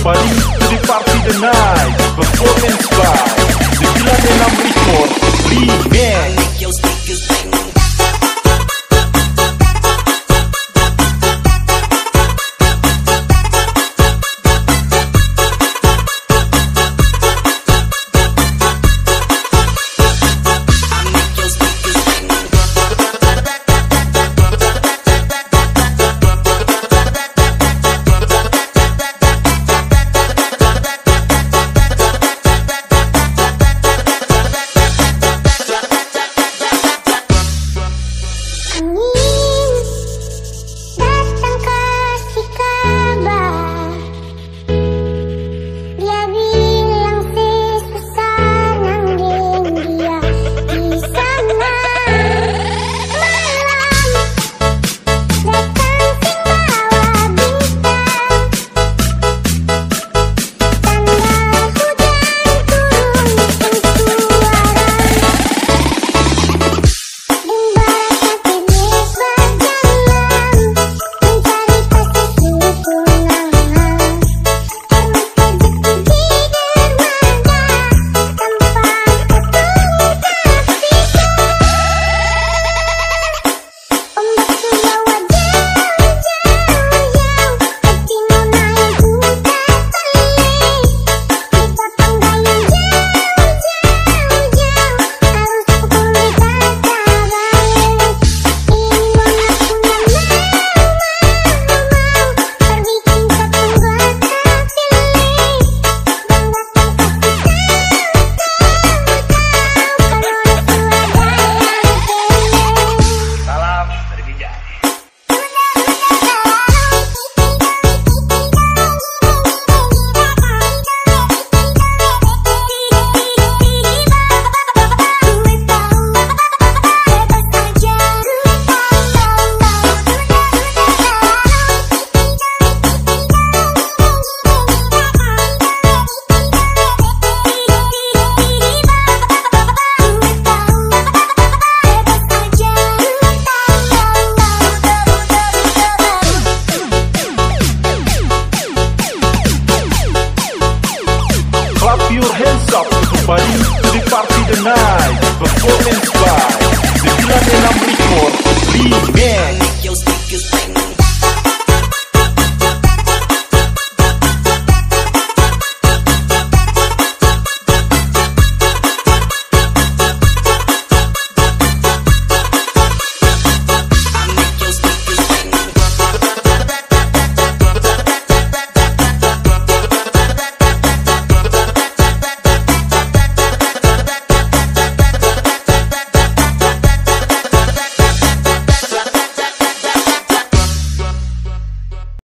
somebody to party the night. Performance by the Platinum Record Remix. Sneeze. denied, performance by the Grand Amplifor, Lee